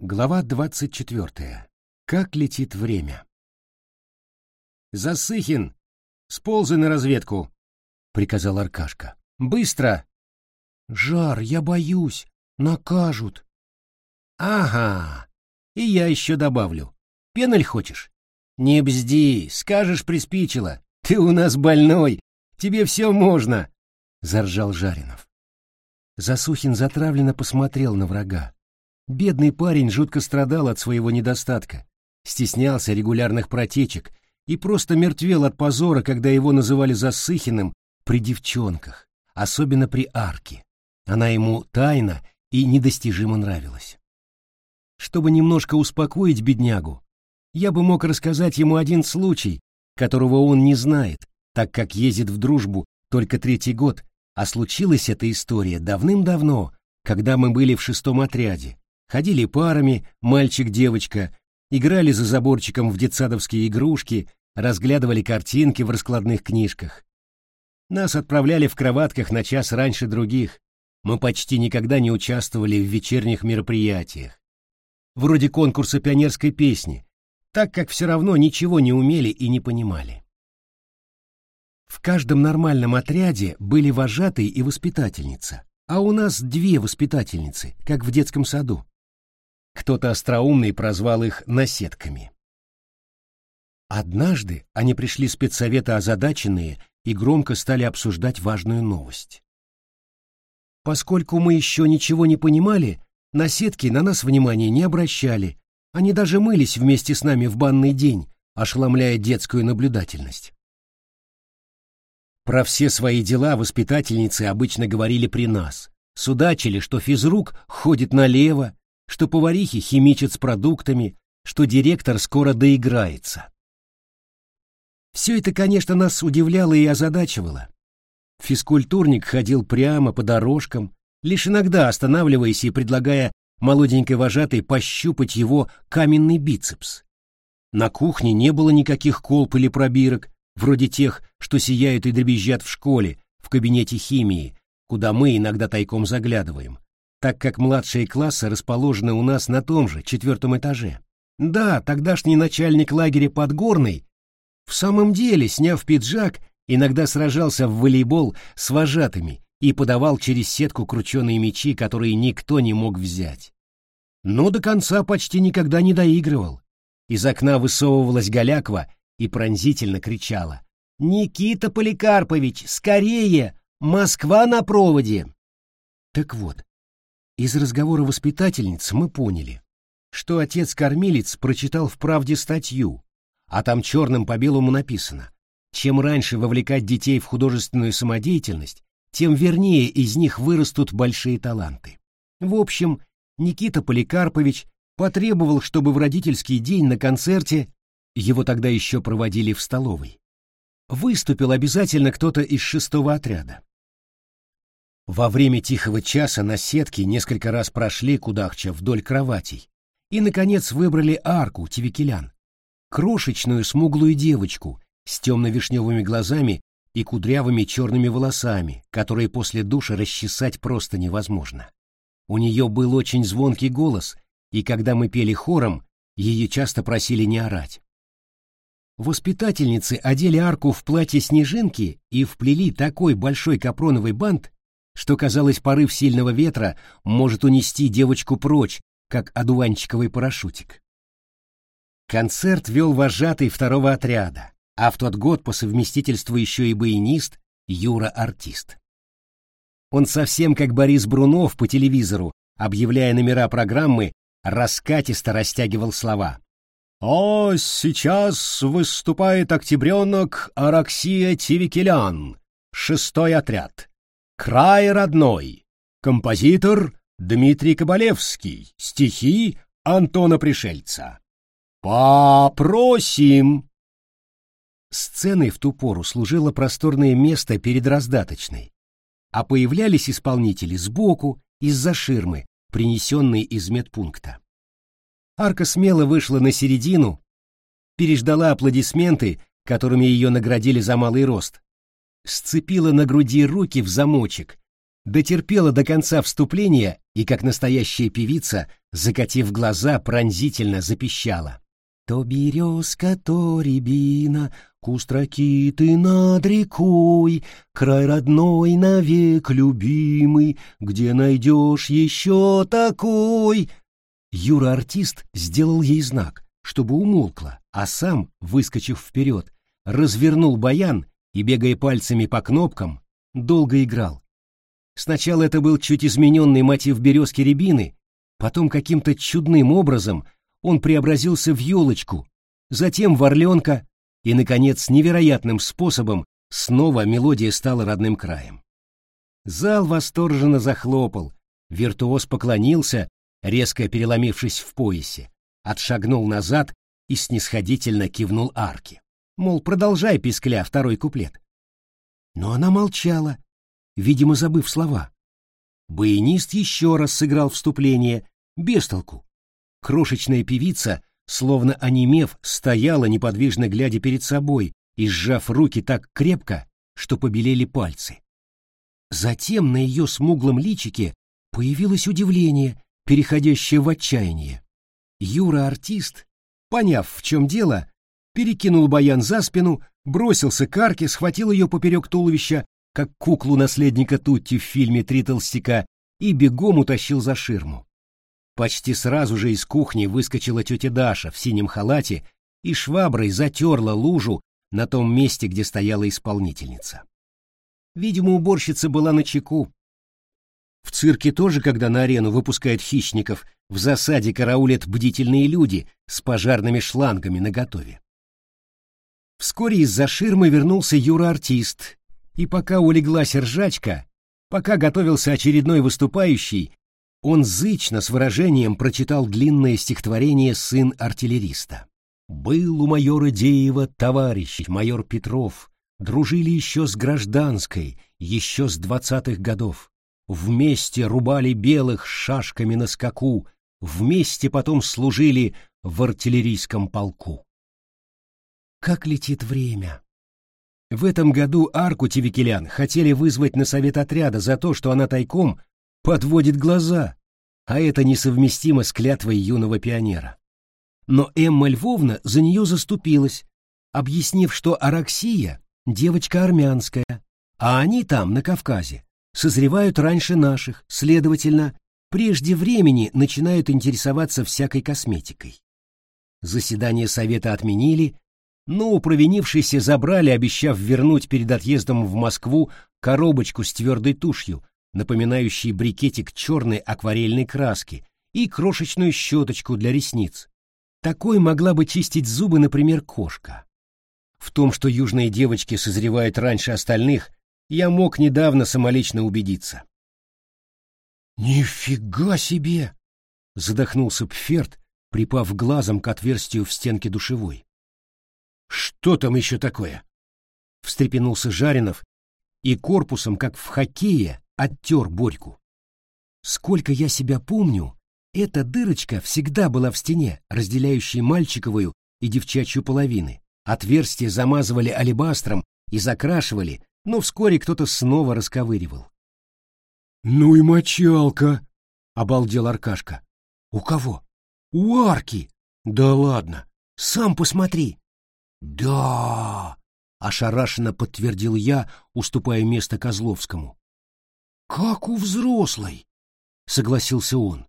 Глава двадцать четвертая. Как летит время. «Засыхин! Сползай на разведку!» — приказал Аркашка. «Быстро!» «Жар, я боюсь! Накажут!» «Ага! И я еще добавлю. Пеналь хочешь?» «Не бзди, скажешь, приспичило. Ты у нас больной, тебе все можно!» — заржал Жаринов. Засухин затравленно посмотрел на врага. Бедный парень жутко страдал от своего недостатка, стеснялся регулярных протечек и просто мертвел от позора, когда его называли Засыхиным при девчонках, особенно при Арке. Она ему тайно и недостижимо нравилась. Чтобы немножко успокоить беднягу, я бы мог рассказать ему один случай, которого он не знает, так как ездит в дружбу только третий год, а случилась эта история давным-давно, когда мы были в шестом отряде, ходили парами, мальчик-девочка, играли за заборчиком в детсадовские игрушки, разглядывали картинки в раскладных книжках. Нас отправляли в кроватках на час раньше других. Мы почти никогда не участвовали в вечерних мероприятиях. Вроде конкурса пионерской песни, так как все равно ничего не умели и не понимали. В каждом нормальном отряде были вожатый и воспитательница, а у нас две воспитательницы, как в детском саду. Кто-то остроумный прозвал их наседками. Однажды они пришли спецсовета озадаченные и громко стали обсуждать важную новость. Поскольку мы еще ничего не понимали, наседки на нас внимания не обращали, они даже мылись вместе с нами в банный день, ошеломляя детскую наблюдательность. Про все свои дела воспитательницы обычно говорили при нас, судачили, что физрук ходит налево, что поварихи химичат с продуктами, что директор скоро доиграется. Все это, конечно, нас удивляло и озадачивало. Физкультурник ходил прямо по дорожкам, лишь иногда останавливаясь и предлагая молоденькой вожатой пощупать его каменный бицепс. На кухне не было никаких колб или пробирок, вроде тех, что сияют и дребезжат в школе, в кабинете химии, куда мы иногда тайком заглядываем так как младшие классы расположены у нас на том же, четвертом этаже. Да, тогдашний начальник лагеря Подгорный в самом деле, сняв пиджак, иногда сражался в волейбол с вожатыми и подавал через сетку крученые мячи, которые никто не мог взять. Но до конца почти никогда не доигрывал. Из окна высовывалась Галяква и пронзительно кричала. «Никита Поликарпович, скорее! Москва на проводе!» Так вот, из разговора воспитательниц мы поняли, что отец-кормилец прочитал в «Правде» статью, а там черным по белому написано «Чем раньше вовлекать детей в художественную самодеятельность, тем вернее из них вырастут большие таланты». В общем, Никита Поликарпович потребовал, чтобы в родительский день на концерте, его тогда еще проводили в столовой, выступил обязательно кто-то из шестого отряда. Во время тихого часа на сетке несколько раз прошли кудахча вдоль кроватей и, наконец, выбрали арку Тивикелян, крошечную смуглую девочку с темно-вишневыми глазами и кудрявыми черными волосами, которые после душа расчесать просто невозможно. У нее был очень звонкий голос, и когда мы пели хором, ее часто просили не орать. Воспитательницы одели арку в платье снежинки и вплели такой большой капроновый бант, что, казалось, порыв сильного ветра может унести девочку прочь, как одуванчиковый парашютик. Концерт вел вожатый второго отряда, а в тот год по совместительству еще и баянист Юра-артист. Он совсем как Борис Брунов по телевизору, объявляя номера программы, раскатисто растягивал слова. «О, сейчас выступает октябренок Араксия Тивикелян, шестой отряд. Край родной. Композитор Дмитрий Кабалевский. Стихи Антона Пришельца. Попросим. Сценой в ту пору служило просторное место перед раздаточной, а появлялись исполнители сбоку, из-за ширмы, принесенной из медпункта. Арка смело вышла на середину, переждала аплодисменты, которыми ее наградили за малый рост, сцепила на груди руки в замочек, дотерпела до конца вступления и, как настоящая певица, закатив глаза, пронзительно запищала. То березка, то рябина, куст ракиты над рекой, Край родной навек любимый, где найдешь еще такой? Юра-артист сделал ей знак, чтобы умолкла, а сам, выскочив вперед, развернул баян и, бегая пальцами по кнопкам, долго играл. Сначала это был чуть измененный мотив березки рябины, потом каким-то чудным образом он преобразился в елочку, затем в орленка, и, наконец, невероятным способом снова мелодия стала родным краем. Зал восторженно захлопал, виртуоз поклонился, резко переломившись в поясе, отшагнул назад и снисходительно кивнул арки. Мол, продолжай, пискля, второй куплет. Но она молчала, видимо, забыв слова. Баянист еще раз сыграл вступление, без толку. Крошечная певица, словно онемев, стояла неподвижно глядя перед собой и сжав руки так крепко, что побелели пальцы. Затем на ее смуглом личике появилось удивление, переходящее в отчаяние. Юра-артист, поняв, в чем дело, перекинул баян за спину, бросился к арке, схватил ее поперек туловища, как куклу наследника Тутти в фильме «Три толстяка», и бегом утащил за ширму. Почти сразу же из кухни выскочила тетя Даша в синем халате и шваброй затерла лужу на том месте, где стояла исполнительница. Видимо, уборщица была на чеку. В цирке тоже, когда на арену выпускают хищников, в засаде караулят бдительные люди с пожарными шлангами наготове. Вскоре из-за ширмы вернулся Юра-артист, и пока улеглась ржачка, пока готовился очередной выступающий, он зычно с выражением прочитал длинное стихотворение «Сын артиллериста». «Был у майора Деева товарищ, майор Петров, дружили еще с гражданской, еще с двадцатых годов. Вместе рубали белых шашками на скаку, вместе потом служили в артиллерийском полку. Как летит время! В этом году Арку Тевикелян хотели вызвать на совет отряда за то, что она тайком подводит глаза, а это несовместимо с клятвой юного пионера. Но Эмма Львовна за нее заступилась, объяснив, что Араксия — девочка армянская, а они там, на Кавказе, созревают раньше наших, следовательно, прежде времени начинают интересоваться всякой косметикой. Заседание совета отменили, но у провинившейся забрали, обещав вернуть перед отъездом в Москву коробочку с твердой тушью, напоминающей брикетик черной акварельной краски, и крошечную щеточку для ресниц. Такой могла бы чистить зубы, например, кошка. В том, что южные девочки созревают раньше остальных, я мог недавно самолично убедиться. «Нифига себе!» — задохнулся Пферт, припав глазом к отверстию в стенке душевой. Что там еще такое? Встрепенулся Жаринов и корпусом, как в хоккее, оттер Борьку. Сколько я себя помню, эта дырочка всегда была в стене, разделяющей мальчиковую и девчачью половины. Отверстие замазывали алебастром и закрашивали, но вскоре кто-то снова расковыривал. «Ну и мочалка!» — обалдел Аркашка. «У кого?» «У арки!» «Да ладно! Сам посмотри!» «Да!» — ошарашенно подтвердил я, уступая место Козловскому. «Как у взрослой!» — согласился он.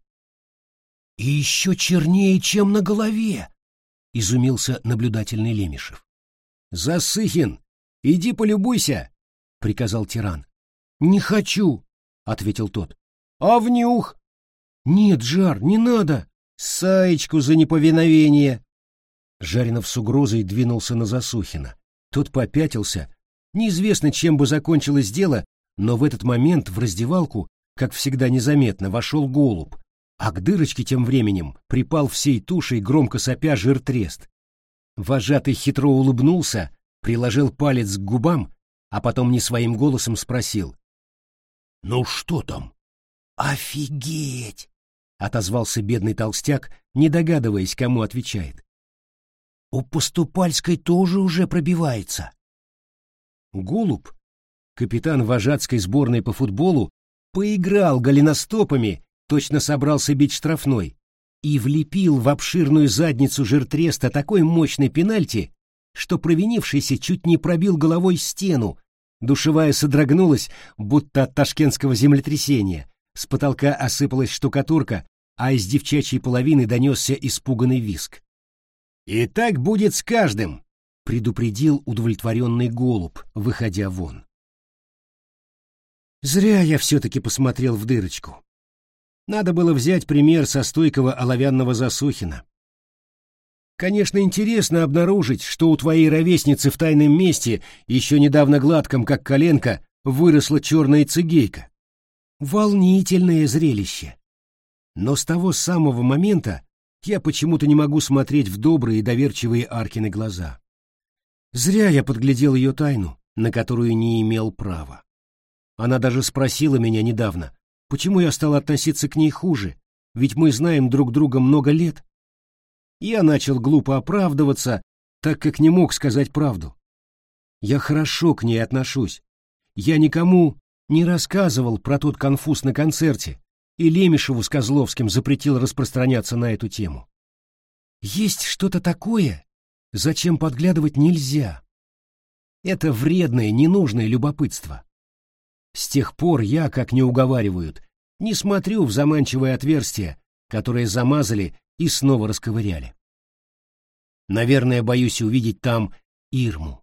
«И еще чернее, чем на голове!» — изумился наблюдательный Лемешев. «Засыхин, иди полюбуйся!» — приказал тиран. «Не хочу!» — ответил тот. «А внюх?» «Нет, Жар, не надо!» «Саечку за неповиновение!» Жаринов с угрозой двинулся на Засухина. Тот попятился. Неизвестно, чем бы закончилось дело, но в этот момент в раздевалку, как всегда незаметно, вошел голубь, а к дырочке тем временем припал всей тушей громко сопя жиртрест. Вожатый хитро улыбнулся, приложил палец к губам, а потом не своим голосом спросил. «Ну что там?» «Офигеть!» — отозвался бедный толстяк, не догадываясь, кому отвечает. У Поступальской тоже уже пробивается. Голуб, капитан вожатской сборной по футболу, поиграл голеностопами, точно собрался бить штрафной, и влепил в обширную задницу жиртреста такой мощный пенальти, что провинившийся чуть не пробил головой стену, душевая содрогнулась, будто от ташкентского землетрясения, с потолка осыпалась штукатурка, а из девчачьей половины донесся испуганный виск. «И так будет с каждым!» — предупредил удовлетворенный голубь, выходя вон. Зря я все-таки посмотрел в дырочку. Надо было взять пример со стойкого оловянного Засухина. Конечно, интересно обнаружить, что у твоей ровесницы в тайном месте, еще недавно гладком, как коленка, выросла черная цигейка. Волнительное зрелище. Но с того самого момента я почему-то не могу смотреть в добрые и доверчивые Аркины глаза. Зря я подглядел ее тайну, на которую не имел права. Она даже спросила меня недавно, почему я стал относиться к ней хуже, ведь мы знаем друг друга много лет. Я начал глупо оправдываться, так как не мог сказать правду. Я хорошо к ней отношусь. Я никому не рассказывал про тот конфуз на концерте, и Лемешеву с Козловским запретил распространяться на эту тему. Есть что-то такое, зачем подглядывать нельзя. Это вредное, ненужное любопытство. С тех пор я, как не уговаривают, не смотрю в заманчивое отверстие, которое замазали и снова расковыряли. Наверное, боюсь увидеть там Ирму.